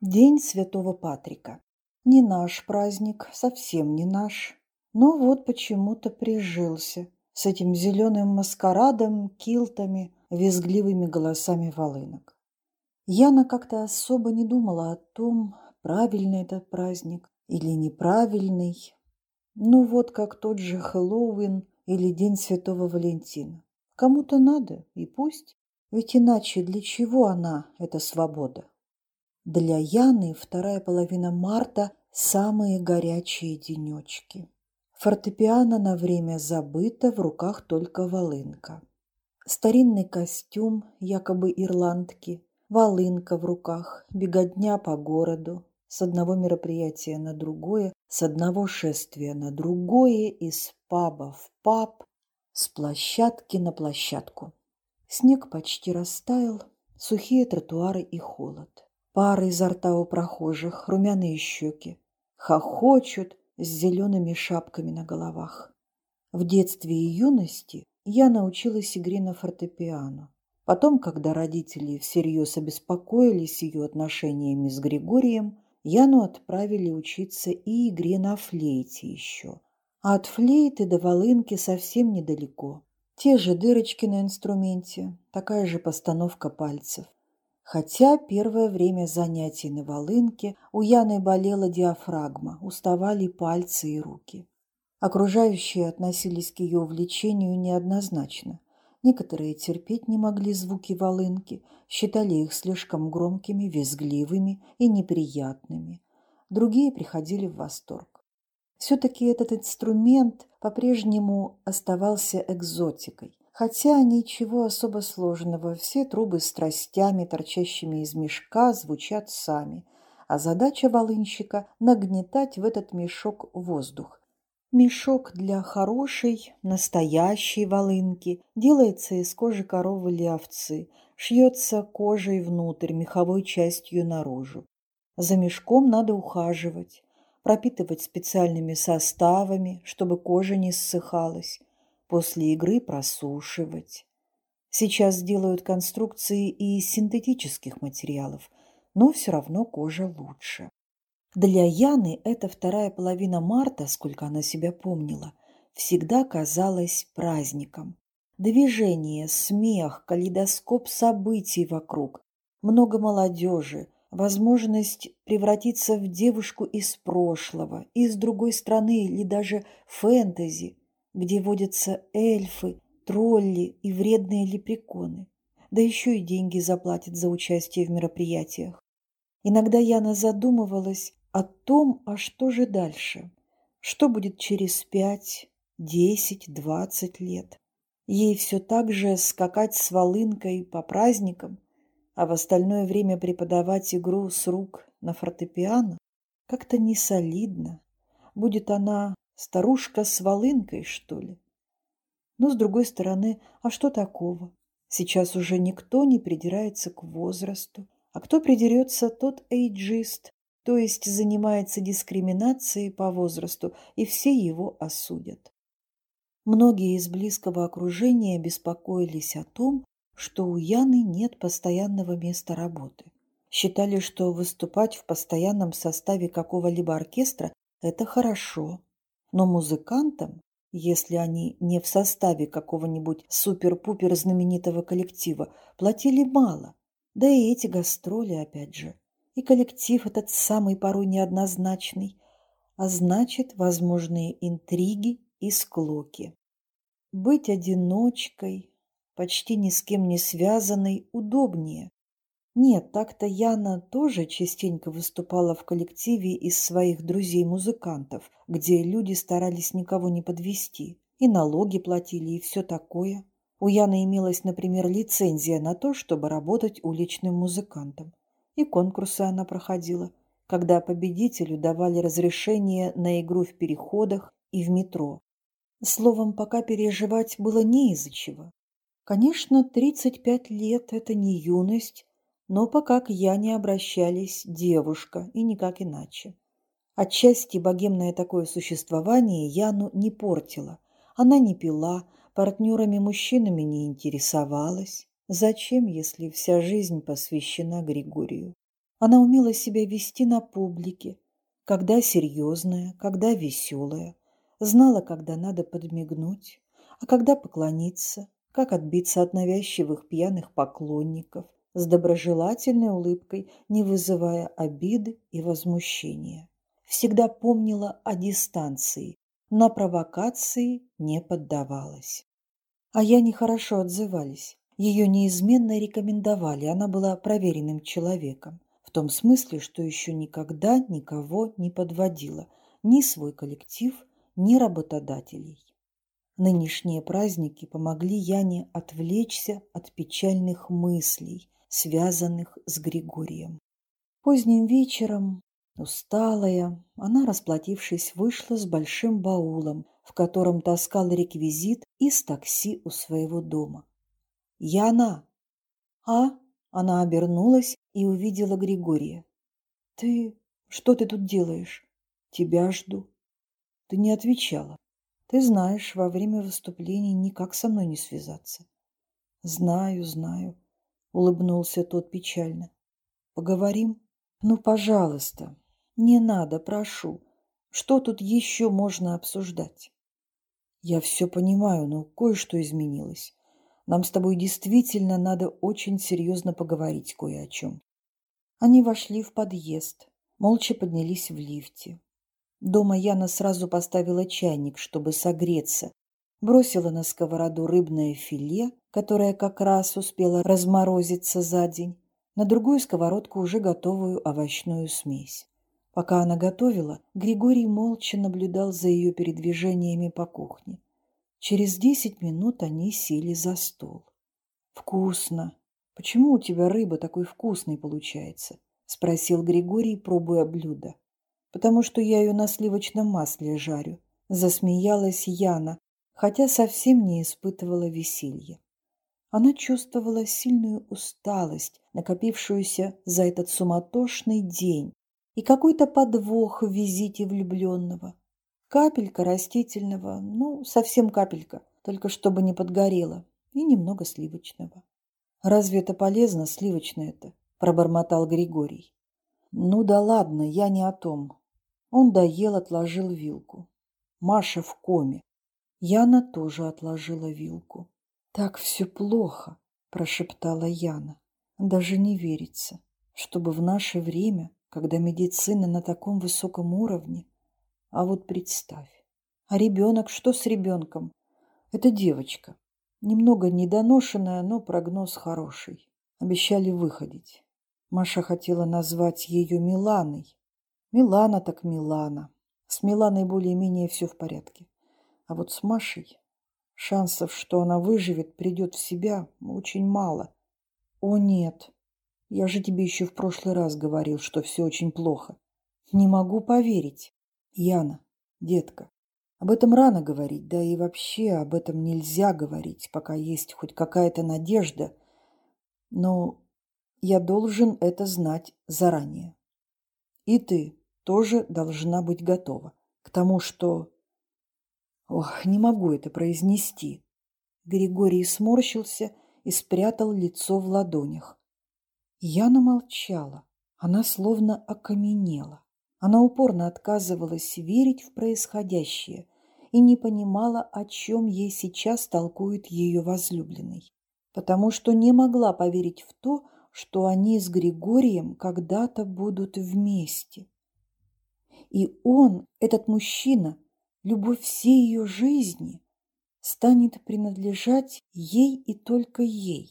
День Святого Патрика. Не наш праздник, совсем не наш. Но вот почему-то прижился с этим зеленым маскарадом, килтами, визгливыми голосами волынок. Яна как-то особо не думала о том, правильный этот праздник или неправильный. Ну вот как тот же Хэллоуин или День Святого Валентина. Кому-то надо, и пусть. Ведь иначе для чего она, эта свобода? Для Яны вторая половина марта – самые горячие денечки. Фортепиано на время забыто, в руках только волынка. Старинный костюм, якобы ирландки, волынка в руках, беготня по городу, с одного мероприятия на другое, с одного шествия на другое, из паба в паб, с площадки на площадку. Снег почти растаял, сухие тротуары и холод. Пары изо рта у прохожих, румяные щеки. Хохочут с зелеными шапками на головах. В детстве и юности я научилась игре на фортепиано. Потом, когда родители всерьез обеспокоились ее отношениями с Григорием, Яну отправили учиться и игре на флейте еще. А от флейты до волынки совсем недалеко. Те же дырочки на инструменте, такая же постановка пальцев. Хотя первое время занятий на волынке у Яны болела диафрагма, уставали пальцы и руки. Окружающие относились к ее увлечению неоднозначно. Некоторые терпеть не могли звуки волынки, считали их слишком громкими, визгливыми и неприятными. Другие приходили в восторг. Все-таки этот инструмент по-прежнему оставался экзотикой. Хотя ничего особо сложного, все трубы с тростями, торчащими из мешка, звучат сами, а задача волынщика – нагнетать в этот мешок воздух. Мешок для хорошей, настоящей волынки делается из кожи коровы или овцы, шьется кожей внутрь, меховой частью наружу. За мешком надо ухаживать, пропитывать специальными составами, чтобы кожа не ссыхалась, после игры просушивать. Сейчас делают конструкции и из синтетических материалов, но все равно кожа лучше. Для Яны эта вторая половина марта, сколько она себя помнила, всегда казалась праздником. Движение, смех, калейдоскоп событий вокруг, много молодежи, возможность превратиться в девушку из прошлого, из другой страны или даже фэнтези, где водятся эльфы, тролли и вредные лепреконы. Да еще и деньги заплатят за участие в мероприятиях. Иногда Яна задумывалась о том, а что же дальше? Что будет через пять, десять, двадцать лет? Ей все так же скакать с волынкой по праздникам, а в остальное время преподавать игру с рук на фортепиано? Как-то не солидно. Будет она Старушка с волынкой, что ли? Но, с другой стороны, а что такого? Сейчас уже никто не придирается к возрасту. А кто придерется, тот эйджист, то есть занимается дискриминацией по возрасту, и все его осудят. Многие из близкого окружения беспокоились о том, что у Яны нет постоянного места работы. Считали, что выступать в постоянном составе какого-либо оркестра – это хорошо, но музыкантам, если они не в составе какого-нибудь супер-пупер знаменитого коллектива, платили мало. Да и эти гастроли, опять же. И коллектив этот самый порой неоднозначный, а значит, возможные интриги и склоки. Быть одиночкой, почти ни с кем не связанной, удобнее, нет, так-то Яна тоже частенько выступала в коллективе из своих друзей-музыкантов, где люди старались никого не подвести, и налоги платили, и все такое. У Яны имелась, например, лицензия на то, чтобы работать уличным музыкантом. И конкурсы она проходила, когда победителю давали разрешение на игру в переходах и в метро. Словом, пока переживать было не из-за чего. Конечно, 35 лет – это не юность, но пока к Яне обращались девушка и никак иначе. Отчасти богемное такое существование Яну не портило. Она не пила, партнерами-мужчинами не интересовалась. Зачем, если вся жизнь посвящена Григорию? Она умела себя вести на публике, когда серьезная, когда веселая, знала, когда надо подмигнуть, а когда поклониться, как отбиться от навязчивых пьяных поклонников, с доброжелательной улыбкой, не вызывая обиды и возмущения. Всегда помнила о дистанции, на провокации не поддавалась. А я нехорошо отзывались. Ее неизменно рекомендовали, она была проверенным человеком. В том смысле, что еще никогда никого не подводила, ни свой коллектив, ни работодателей. Нынешние праздники помогли Яне отвлечься от печальных мыслей, связанных с Григорием. Поздним вечером, усталая, она, расплатившись, вышла с большим баулом, в котором таскал реквизит из такси у своего дома. «Яна!» «А?» Она обернулась и увидела Григория. «Ты... что ты тут делаешь?» «Тебя жду». «Ты не отвечала. Ты знаешь, во время выступлений никак со мной не связаться». «Знаю, знаю», — улыбнулся тот печально. «Поговорим?» «Ну, пожалуйста, не надо, прошу. Что тут еще можно обсуждать?» «Я все понимаю, но кое-что изменилось. Нам с тобой действительно надо очень серьезно поговорить кое о чем. Они вошли в подъезд, молча поднялись в лифте. Дома Яна сразу поставила чайник, чтобы согреться, бросила на сковороду рыбное филе, которое как раз успело разморозиться за день, на другую сковородку уже готовую овощную смесь. Пока она готовила, Григорий молча наблюдал за ее передвижениями по кухне. Через десять минут они сели за стол. «Вкусно! Почему у тебя рыба такой вкусной получается?» — спросил Григорий, пробуя блюдо. «Потому что я ее на сливочном масле жарю», — засмеялась Яна, хотя совсем не испытывала веселья. Она чувствовала сильную усталость, накопившуюся за этот суматошный день, и какой-то подвох в визите влюбленного. Капелька растительного, ну, совсем капелька, только чтобы не подгорело, и немного сливочного. «Разве это полезно, сливочное-то?» – пробормотал Григорий. «Ну да ладно, я не о том». Он доел, отложил вилку. Маша в коме. Яна тоже отложила вилку. «Так все плохо», – прошептала Яна. «Даже не верится, чтобы в наше время, когда медицина на таком высоком уровне, а вот представь. А ребенок, что с ребенком? Это девочка. Немного недоношенная, но прогноз хороший. Обещали выходить. Маша хотела назвать ее Миланой. Милана так Милана. С Миланой более-менее все в порядке. А вот с Машей шансов, что она выживет, придет в себя, очень мало. О нет, я же тебе еще в прошлый раз говорил, что все очень плохо. Не могу поверить. Яна, детка, об этом рано говорить, да и вообще об этом нельзя говорить, пока есть хоть какая-то надежда. Но я должен это знать заранее. И ты тоже должна быть готова к тому, что... Ох, не могу это произнести. Григорий сморщился и спрятал лицо в ладонях. Яна молчала. Она словно окаменела. Она упорно отказывалась верить в происходящее и не понимала, о чем ей сейчас толкует ее возлюбленный, потому что не могла поверить в то, что они с Григорием когда-то будут вместе. И он, этот мужчина, любовь всей ее жизни, станет принадлежать ей и только ей.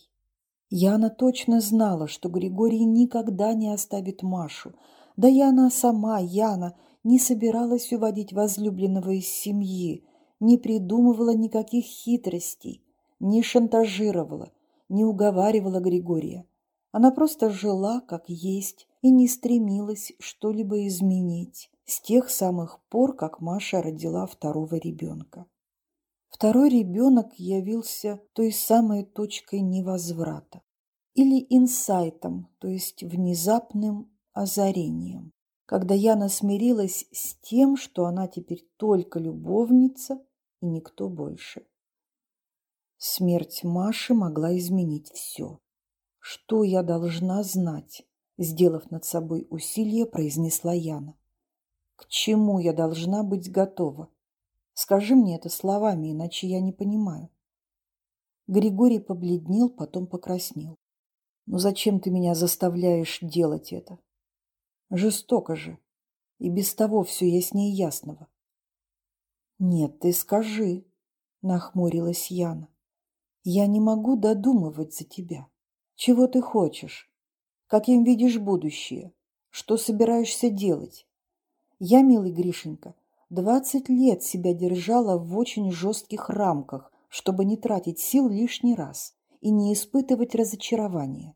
Яна точно знала, что Григорий никогда не оставит Машу – да и она сама, Яна, не собиралась уводить возлюбленного из семьи, не придумывала никаких хитростей, не шантажировала, не уговаривала Григория. Она просто жила как есть и не стремилась что-либо изменить с тех самых пор, как Маша родила второго ребенка. Второй ребенок явился той самой точкой невозврата или инсайтом, то есть внезапным озарением, когда Яна смирилась с тем, что она теперь только любовница и никто больше. Смерть Маши могла изменить все. Что я должна знать? Сделав над собой усилие, произнесла Яна. К чему я должна быть готова? Скажи мне это словами, иначе я не понимаю. Григорий побледнел, потом покраснел. Ну зачем ты меня заставляешь делать это? Жестоко же. И без того все яснее ясного. Нет, ты скажи, нахмурилась Яна. Я не могу додумывать за тебя. Чего ты хочешь? Каким видишь будущее? Что собираешься делать? Я, милый Гришенька, двадцать лет себя держала в очень жестких рамках, чтобы не тратить сил лишний раз и не испытывать разочарования.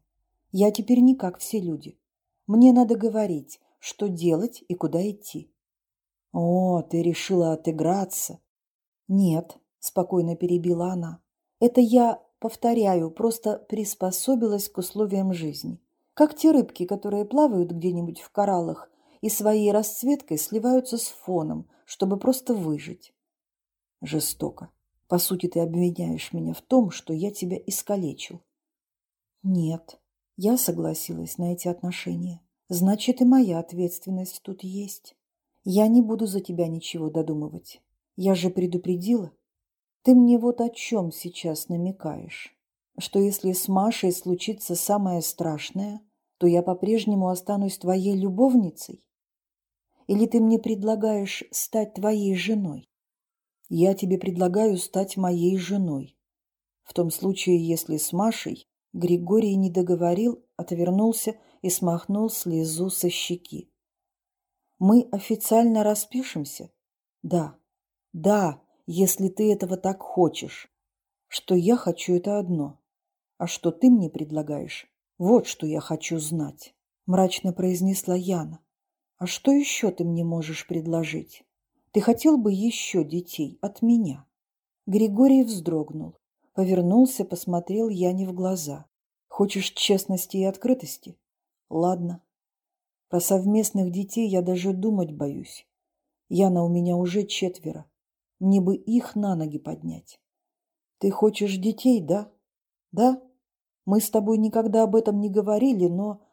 Я теперь не как все люди. Мне надо говорить, что делать и куда идти. О, ты решила отыграться? Нет, спокойно перебила она. Это я, повторяю, просто приспособилась к условиям жизни. Как те рыбки, которые плавают где-нибудь в кораллах и своей расцветкой сливаются с фоном, чтобы просто выжить. Жестоко. По сути, ты обвиняешь меня в том, что я тебя искалечил. Нет, я согласилась на эти отношения. Значит, и моя ответственность тут есть. Я не буду за тебя ничего додумывать. Я же предупредила. Ты мне вот о чем сейчас намекаешь? Что если с Машей случится самое страшное, то я по-прежнему останусь твоей любовницей? Или ты мне предлагаешь стать твоей женой? Я тебе предлагаю стать моей женой. В том случае, если с Машей Григорий не договорил, отвернулся и смахнул слезу со щеки. Мы официально распишемся? Да. Да, если ты этого так хочешь. Что я хочу, это одно. А что ты мне предлагаешь? Вот что я хочу знать, мрачно произнесла Яна. А что еще ты мне можешь предложить? Ты хотел бы еще детей от меня? Григорий вздрогнул, повернулся, посмотрел Яне в глаза. Хочешь честности и открытости? Ладно. Про совместных детей я даже думать боюсь. Яна у меня уже четверо. Мне бы их на ноги поднять. Ты хочешь детей, да? Да? Мы с тобой никогда об этом не говорили, но,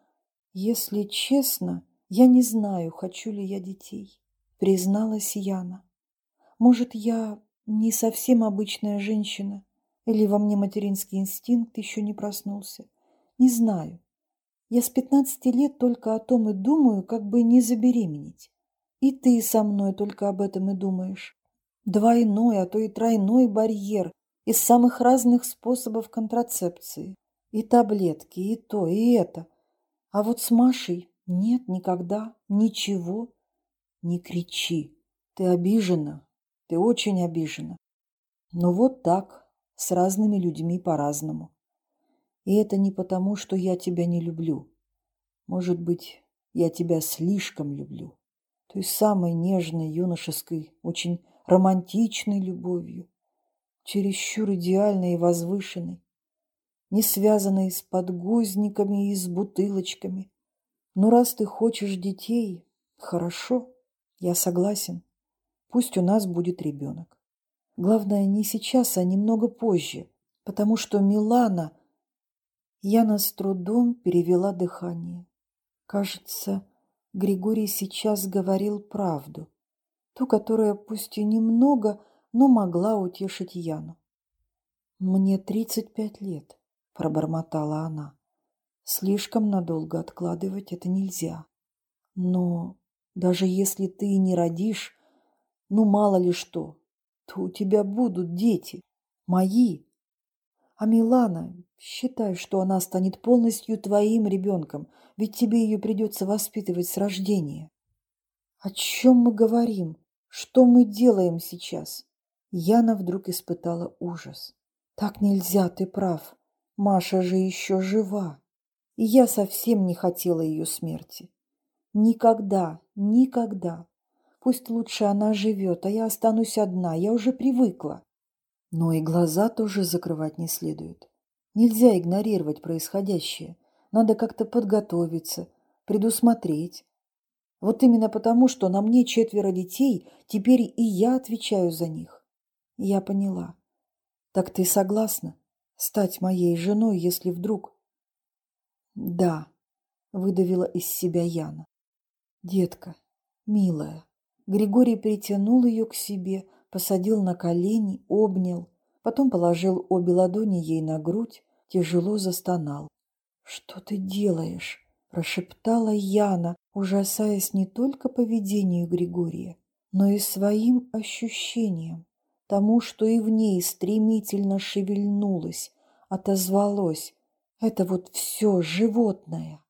если честно, я не знаю, хочу ли я детей, призналась Яна. Может, я не совсем обычная женщина, или во мне материнский инстинкт еще не проснулся. Не знаю. Я с пятнадцати лет только о том и думаю, как бы не забеременеть. И ты со мной только об этом и думаешь. Двойной, а то и тройной барьер из самых разных способов контрацепции. И таблетки, и то, и это. А вот с Машей нет, никогда, ничего. Не кричи. Ты обижена. Ты очень обижена. Но вот так, с разными людьми по-разному. И это не потому, что я тебя не люблю. Может быть, я тебя слишком люблю. Той самой нежной, юношеской, очень романтичной любовью, чересчур идеальной и возвышенной, не связанной с подгузниками и с бутылочками, ну, раз ты хочешь детей, хорошо, я согласен. Пусть у нас будет ребенок. Главное, не сейчас, а немного позже, потому что Милана... Яна с трудом перевела дыхание. Кажется, Григорий сейчас говорил правду, ту, которая пусть и немного, но могла утешить Яну. «Мне тридцать пять лет», — пробормотала она. Слишком надолго откладывать это нельзя. Но даже если ты не родишь, ну мало ли что, то у тебя будут дети, мои. А Милана, считай, что она станет полностью твоим ребенком, ведь тебе ее придется воспитывать с рождения. О чем мы говорим? Что мы делаем сейчас? Яна вдруг испытала ужас. Так нельзя, ты прав. Маша же еще жива я совсем не хотела ее смерти. Никогда, никогда. Пусть лучше она живет, а я останусь одна, я уже привыкла. Но и глаза тоже закрывать не следует. Нельзя игнорировать происходящее. Надо как-то подготовиться, предусмотреть. Вот именно потому, что на мне четверо детей, теперь и я отвечаю за них. Я поняла. Так ты согласна стать моей женой, если вдруг... Да, — выдавила из себя Яна. «Детка, милая». Григорий притянул ее к себе, посадил на колени, обнял, потом положил обе ладони ей на грудь, тяжело застонал. «Что ты делаешь?» – прошептала Яна, ужасаясь не только поведению Григория, но и своим ощущениям, тому, что и в ней стремительно шевельнулось, отозвалось. Это вот все животное.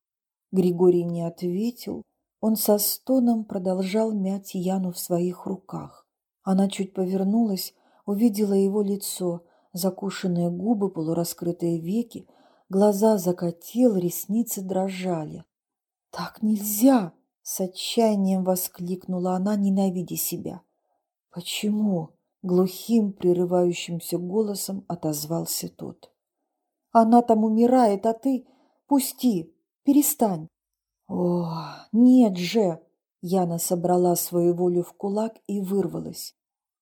Григорий не ответил, он со стоном продолжал мять Яну в своих руках. Она чуть повернулась, увидела его лицо, закушенные губы, полураскрытые веки, глаза закатил, ресницы дрожали. «Так нельзя!» — с отчаянием воскликнула она, ненавидя себя. «Почему?» — глухим, прерывающимся голосом отозвался тот. «Она там умирает, а ты... Пусти! Перестань!» «О, нет же!» Яна собрала свою волю в кулак и вырвалась.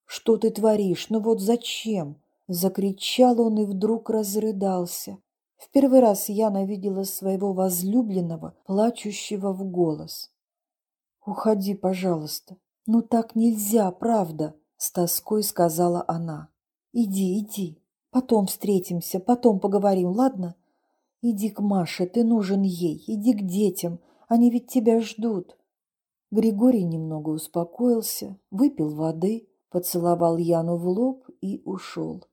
«Что ты творишь? Ну вот зачем?» Закричал он и вдруг разрыдался. В первый раз Яна видела своего возлюбленного, плачущего в голос. «Уходи, пожалуйста. Ну так нельзя, правда», — с тоской сказала она. «Иди, иди. Потом встретимся, потом поговорим, ладно? Иди к Маше, ты нужен ей. Иди к детям, они ведь тебя ждут». Григорий немного успокоился, выпил воды, поцеловал Яну в лоб и ушел,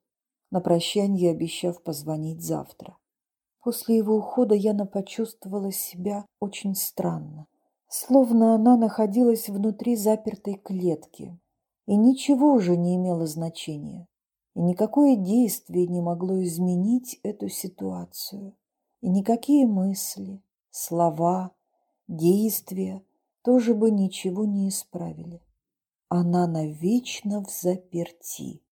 на прощанье обещав позвонить завтра. После его ухода Яна почувствовала себя очень странно, словно она находилась внутри запертой клетки, и ничего уже не имело значения, и никакое действие не могло изменить эту ситуацию, и никакие мысли, слова, действия тоже бы ничего не исправили. Она навечно в заперти.